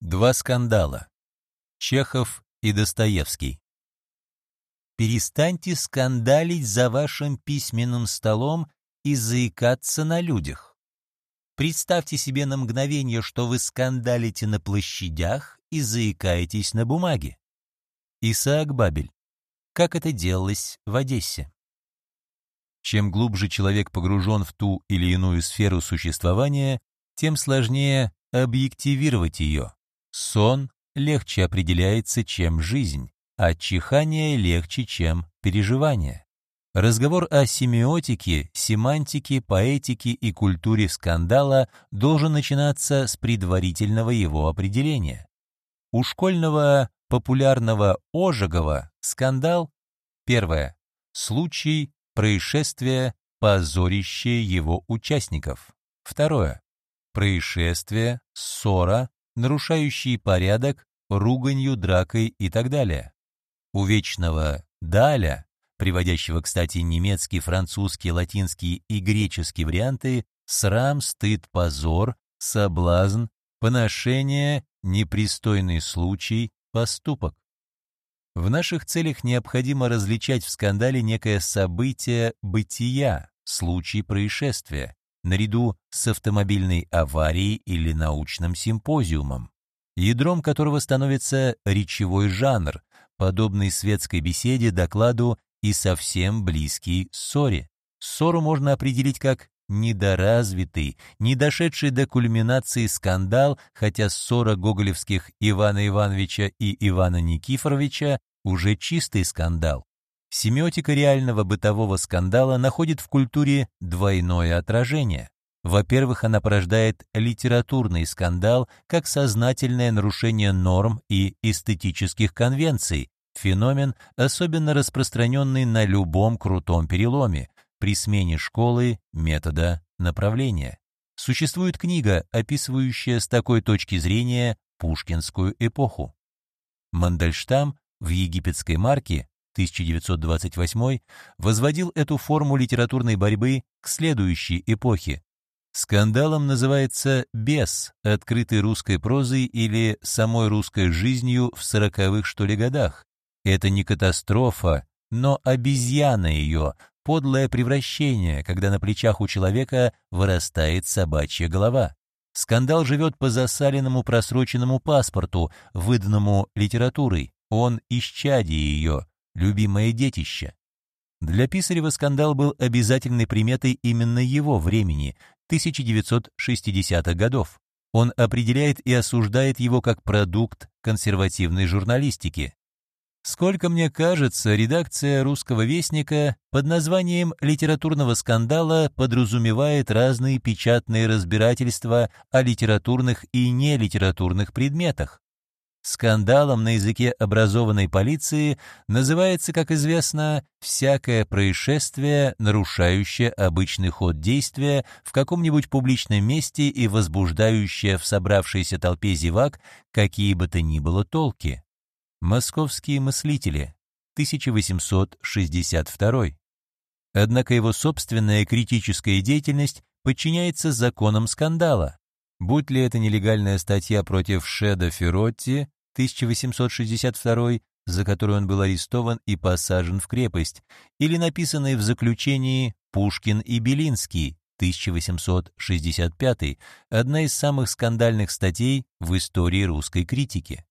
Два скандала. Чехов и Достоевский. Перестаньте скандалить за вашим письменным столом и заикаться на людях. Представьте себе на мгновение, что вы скандалите на площадях и заикаетесь на бумаге. Исаак Бабель. Как это делалось в Одессе? Чем глубже человек погружен в ту или иную сферу существования, тем сложнее объективировать ее. Сон легче определяется, чем жизнь, а чихание легче, чем переживание. Разговор о семиотике, семантике, поэтике и культуре скандала должен начинаться с предварительного его определения. У школьного популярного Ожегова скандал первое случай, происшествие, позорище его участников. Второе происшествие, ссора, нарушающие порядок, руганью, дракой и так далее. У вечного «даля», приводящего, кстати, немецкий, французский, латинский и греческий варианты, срам, стыд, позор, соблазн, поношение, непристойный случай, поступок. В наших целях необходимо различать в скандале некое событие бытия, случай происшествия, наряду с автомобильной аварией или научным симпозиумом, ядром которого становится речевой жанр, подобный светской беседе, докладу и совсем близкий ссоре. Ссору можно определить как недоразвитый, не дошедший до кульминации скандал, хотя ссора гоголевских Ивана Ивановича и Ивана Никифоровича уже чистый скандал. Семиотика реального бытового скандала находит в культуре двойное отражение. Во-первых, она порождает литературный скандал как сознательное нарушение норм и эстетических конвенций, феномен, особенно распространенный на любом крутом переломе, при смене школы, метода, направления. Существует книга, описывающая с такой точки зрения пушкинскую эпоху. Мандельштам в египетской марке 1928 возводил эту форму литературной борьбы к следующей эпохе. Скандалом называется «бес» открытой русской прозой или самой русской жизнью в сороковых что ли годах. Это не катастрофа, но обезьяна ее, подлое превращение, когда на плечах у человека вырастает собачья голова. Скандал живет по засаленному просроченному паспорту, выданному литературой. Он исчадие ее, любимое детище. Для Писарева скандал был обязательной приметой именно его времени, 1960-х годов. Он определяет и осуждает его как продукт консервативной журналистики. Сколько мне кажется, редакция «Русского вестника» под названием «Литературного скандала» подразумевает разные печатные разбирательства о литературных и нелитературных предметах. Скандалом на языке образованной полиции называется, как известно, всякое происшествие, нарушающее обычный ход действия в каком-нибудь публичном месте и возбуждающее в собравшейся толпе зевак какие бы то ни было толки. Московские мыслители, 1862. Однако его собственная критическая деятельность подчиняется законам скандала. Будь ли это нелегальная статья против Шеда Феротти, 1862, за которую он был арестован и посажен в крепость, или написанные в заключении «Пушкин и Белинский», 1865, одна из самых скандальных статей в истории русской критики.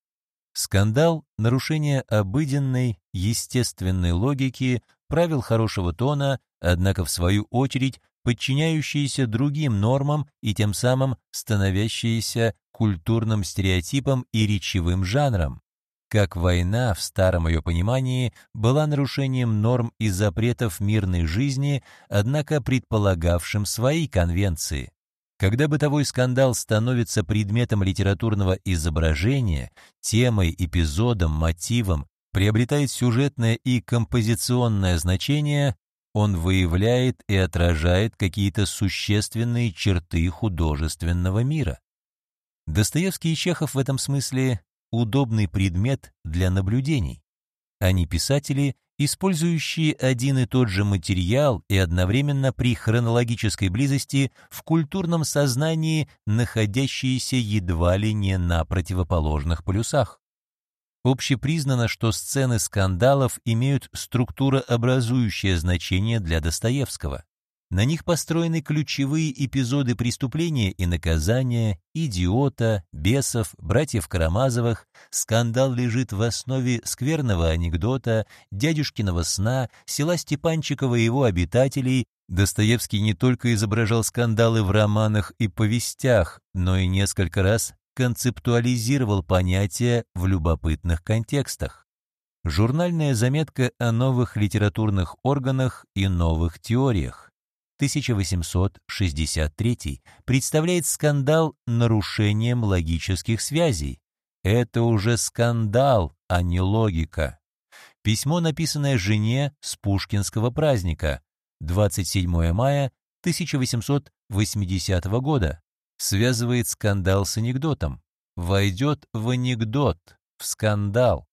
Скандал — нарушение обыденной, естественной логики, правил хорошего тона, однако, в свою очередь, подчиняющиеся другим нормам и тем самым становящиеся культурным стереотипам и речевым жанрам. Как война, в старом ее понимании, была нарушением норм и запретов мирной жизни, однако предполагавшим свои конвенции. Когда бытовой скандал становится предметом литературного изображения, темой, эпизодом, мотивом, приобретает сюжетное и композиционное значение, он выявляет и отражает какие-то существенные черты художественного мира. Достоевский и Чехов в этом смысле удобный предмет для наблюдений. Они писатели, использующие один и тот же материал и одновременно при хронологической близости в культурном сознании находящиеся едва ли не на противоположных полюсах. Общепризнано, что сцены скандалов имеют структурообразующее значение для Достоевского. На них построены ключевые эпизоды преступления и наказания, идиота, бесов, братьев Карамазовых, скандал лежит в основе скверного анекдота, дядюшкиного сна, села Степанчикова и его обитателей. Достоевский не только изображал скандалы в романах и повестях, но и несколько раз концептуализировал понятия в любопытных контекстах. Журнальная заметка о новых литературных органах и новых теориях. 1863 представляет скандал нарушением логических связей. Это уже скандал, а не логика. Письмо, написанное жене с пушкинского праздника, 27 мая 1880 года, связывает скандал с анекдотом. Войдет в анекдот, в скандал.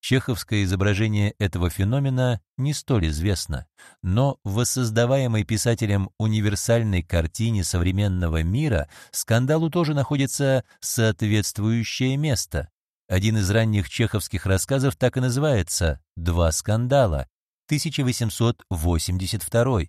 Чеховское изображение этого феномена не столь известно, но в воссоздаваемой писателем универсальной картине современного мира скандалу тоже находится соответствующее место. Один из ранних чеховских рассказов так и называется «Два скандала» 1882.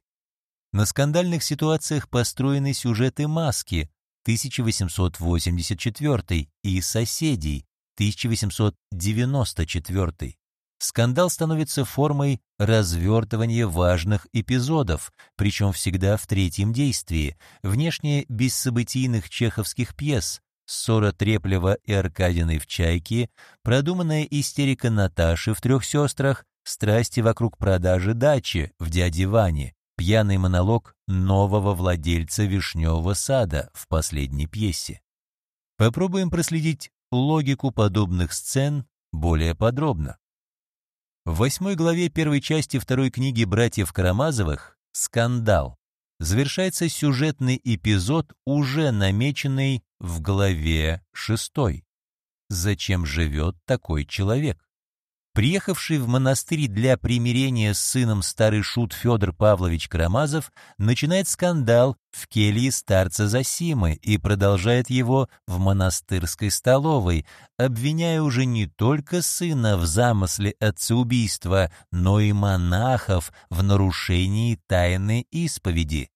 На скандальных ситуациях построены сюжеты «Маски» 1884 и «Соседей» 1894. Скандал становится формой развертывания важных эпизодов, причем всегда в третьем действии, внешне без событийных чеховских пьес, ссора Треплева и Аркадиной в «Чайке», продуманная истерика Наташи в «Трех сестрах», страсти вокруг продажи дачи в «Дяде Ване», пьяный монолог нового владельца вишневого сада в последней пьесе. Попробуем проследить логику подобных сцен более подробно. В восьмой главе первой части второй книги братьев Карамазовых «Скандал» завершается сюжетный эпизод, уже намеченный в главе шестой. Зачем живет такой человек? Приехавший в монастырь для примирения с сыном старый шут Федор Павлович Карамазов начинает скандал в келье старца Засимы и продолжает его в монастырской столовой, обвиняя уже не только сына в замысле отцеубийства, но и монахов в нарушении тайны исповеди.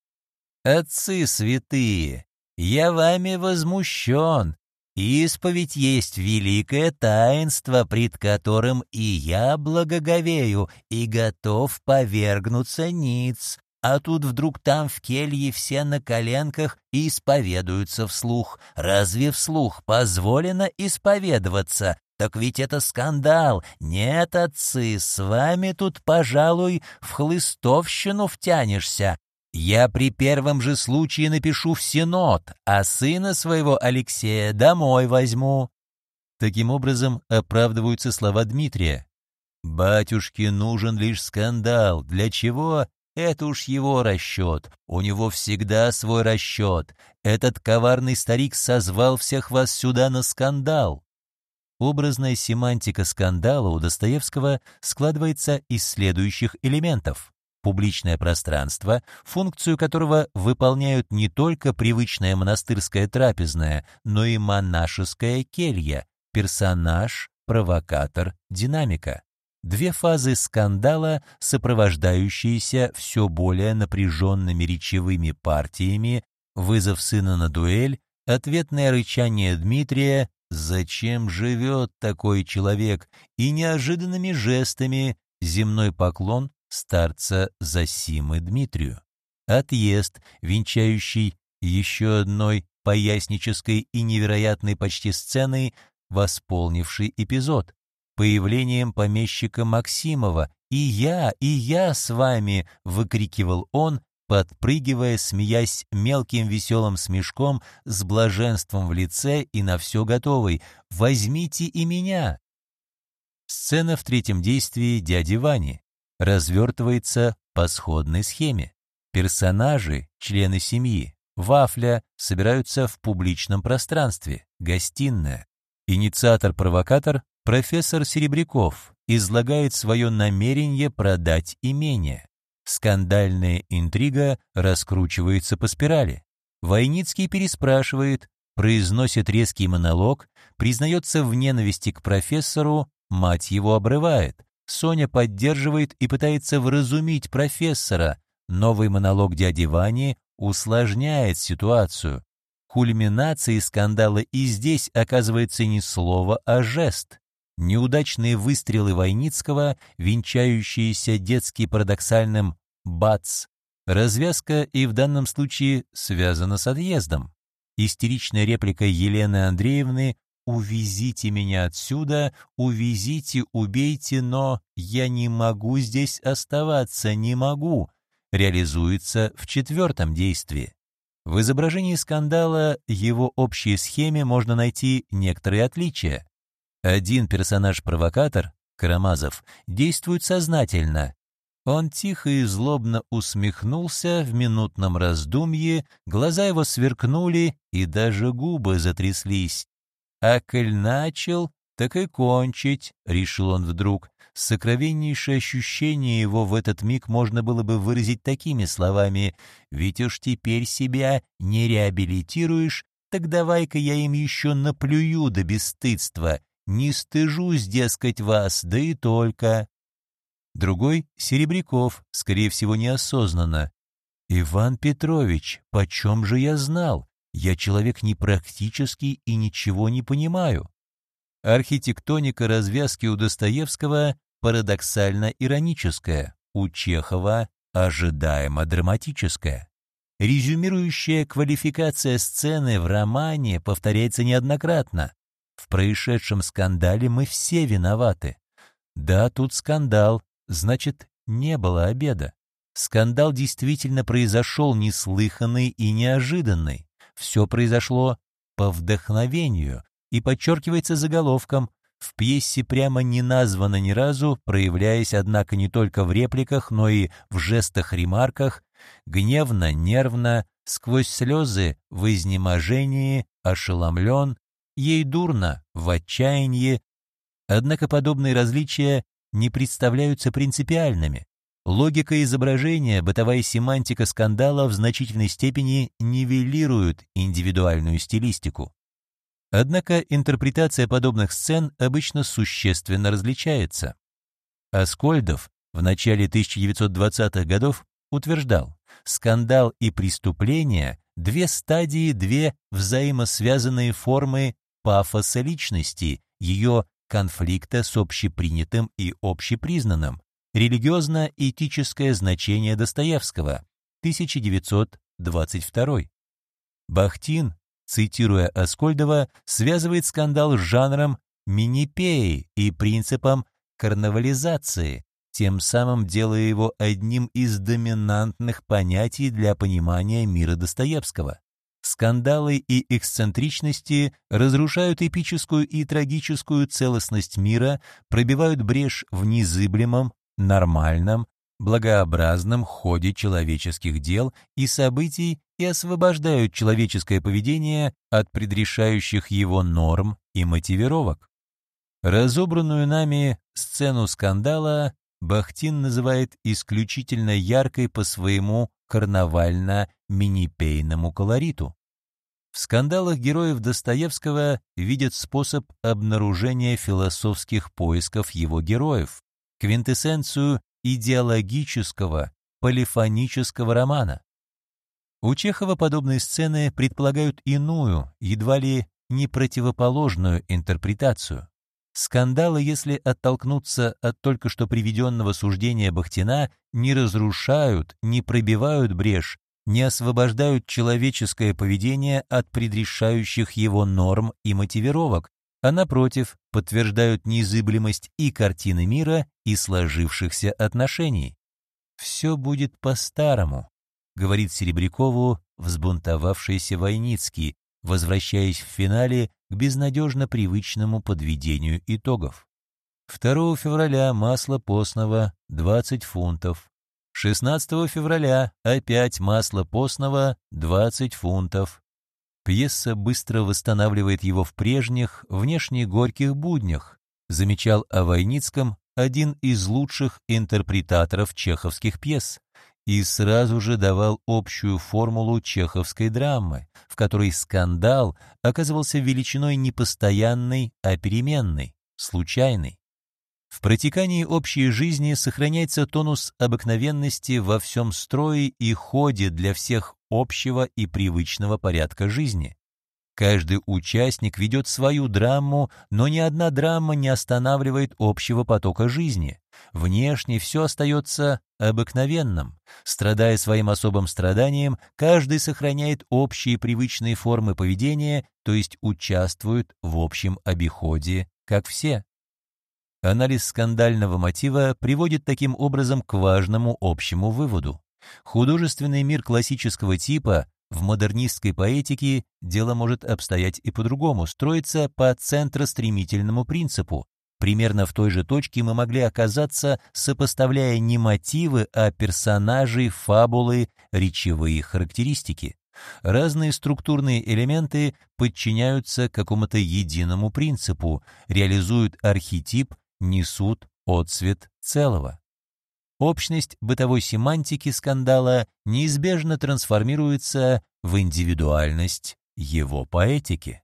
«Отцы святые, я вами возмущен, Исповедь есть великое таинство, пред которым и я благоговею и готов повергнуться ниц. А тут вдруг там в келье все на коленках и исповедуются вслух. Разве вслух позволено исповедоваться? Так ведь это скандал. Нет, отцы, с вами тут, пожалуй, в хлыстовщину втянешься. Я при первом же случае напишу в Синод, а сына своего Алексея домой возьму». Таким образом оправдываются слова Дмитрия. «Батюшке нужен лишь скандал. Для чего? Это уж его расчет. У него всегда свой расчет. Этот коварный старик созвал всех вас сюда на скандал». Образная семантика скандала у Достоевского складывается из следующих элементов публичное пространство, функцию которого выполняют не только привычная монастырская трапезная, но и монашеская келья, персонаж, провокатор, динамика. Две фазы скандала, сопровождающиеся все более напряженными речевыми партиями, вызов сына на дуэль, ответное рычание Дмитрия «Зачем живет такой человек?» и неожиданными жестами земной поклон старца Засимы Дмитрию. Отъезд, венчающий еще одной пояснической и невероятной почти сценой, восполнивший эпизод, появлением помещика Максимова «И я, и я с вами!» — выкрикивал он, подпрыгивая, смеясь мелким веселым смешком, с блаженством в лице и на все готовый. «Возьмите и меня!» Сцена в третьем действии дяди Вани развертывается по сходной схеме. Персонажи, члены семьи, вафля собираются в публичном пространстве, гостиная. Инициатор-провокатор, профессор Серебряков, излагает свое намерение продать имение. Скандальная интрига раскручивается по спирали. Войницкий переспрашивает, произносит резкий монолог, признается в ненависти к профессору, мать его обрывает. Соня поддерживает и пытается вразумить профессора. Новый монолог дяди Вани усложняет ситуацию. Кульминацией скандала и здесь оказывается не слово, а жест. Неудачные выстрелы Войницкого, венчающиеся детски парадоксальным «бац», развязка и в данном случае связана с отъездом. Истеричная реплика Елены Андреевны «Увезите меня отсюда, увезите, убейте, но я не могу здесь оставаться, не могу», реализуется в четвертом действии. В изображении скандала его общей схеме можно найти некоторые отличия. Один персонаж-провокатор, Карамазов, действует сознательно. Он тихо и злобно усмехнулся в минутном раздумье, глаза его сверкнули и даже губы затряслись. А коль начал, так и кончить, решил он вдруг. Сокровеннейшее ощущение его в этот миг можно было бы выразить такими словами «Ведь уж теперь себя не реабилитируешь, так давай-ка я им еще наплюю до бесстыдства, не стыжусь, дескать, вас, да и только. Другой — Серебряков, скорее всего, неосознанно. «Иван Петрович, почем же я знал? Я человек непрактический и ничего не понимаю». Архитектоника развязки у Достоевского парадоксально-ироническая, у Чехова ожидаемо-драматическая. Резюмирующая квалификация сцены в романе повторяется неоднократно. В происшедшем скандале мы все виноваты. Да, тут скандал, значит, не было обеда. Скандал действительно произошел неслыханный и неожиданный. Все произошло по вдохновению и подчеркивается заголовком в пьесе прямо не названо ни разу, проявляясь, однако, не только в репликах, но и в жестах-ремарках, гневно, нервно, сквозь слезы, в изнеможении, ошеломлен, ей дурно, в отчаянии. Однако подобные различия не представляются принципиальными. Логика изображения, бытовая семантика скандала в значительной степени нивелируют индивидуальную стилистику. Однако интерпретация подобных сцен обычно существенно различается. Аскольдов в начале 1920-х годов утверждал, скандал и преступление – две стадии, две взаимосвязанные формы пафоса личности, ее конфликта с общепринятым и общепризнанным, религиозно-этическое значение Достоевского, 1922. Бахтин, цитируя Аскольдова, связывает скандал с жанром минипеи и принципом карнавализации, тем самым делая его одним из доминантных понятий для понимания мира Достоевского. Скандалы и эксцентричности разрушают эпическую и трагическую целостность мира, пробивают брешь в незыблемом, нормальном, благообразном ходе человеческих дел и событий и освобождают человеческое поведение от предрешающих его норм и мотивировок. Разобранную нами сцену скандала Бахтин называет исключительно яркой по своему карнавально-минипейному колориту. В скандалах героев Достоевского видят способ обнаружения философских поисков его героев, квинтэссенцию идеологического, полифонического романа. У Чехова подобные сцены предполагают иную, едва ли не противоположную интерпретацию. Скандалы, если оттолкнуться от только что приведенного суждения Бахтина, не разрушают, не пробивают брешь, не освобождают человеческое поведение от предрешающих его норм и мотивировок, а напротив, подтверждают незыблемость и картины мира, и сложившихся отношений. «Все будет по-старому», — говорит Серебрякову взбунтовавшийся Войницкий, возвращаясь в финале к безнадежно привычному подведению итогов. 2 февраля масло постного 20 фунтов. 16 февраля опять масло постного 20 фунтов. Пьеса быстро восстанавливает его в прежних, внешне горьких буднях, замечал о Войницком один из лучших интерпретаторов чеховских пьес и сразу же давал общую формулу чеховской драмы, в которой скандал оказывался величиной не постоянной, а переменной, случайной. В протекании общей жизни сохраняется тонус обыкновенности во всем строе и ходе для всех общего и привычного порядка жизни. Каждый участник ведет свою драму, но ни одна драма не останавливает общего потока жизни. Внешне все остается обыкновенным. Страдая своим особым страданием, каждый сохраняет общие привычные формы поведения, то есть участвует в общем обиходе, как все. Анализ скандального мотива приводит таким образом к важному общему выводу. Художественный мир классического типа в модернистской поэтике дело может обстоять и по-другому, строиться по центростремительному принципу. Примерно в той же точке мы могли оказаться, сопоставляя не мотивы, а персонажи, фабулы, речевые характеристики. Разные структурные элементы подчиняются какому-то единому принципу, реализуют архетип, несут отцвет целого. Общность бытовой семантики скандала неизбежно трансформируется в индивидуальность его поэтики.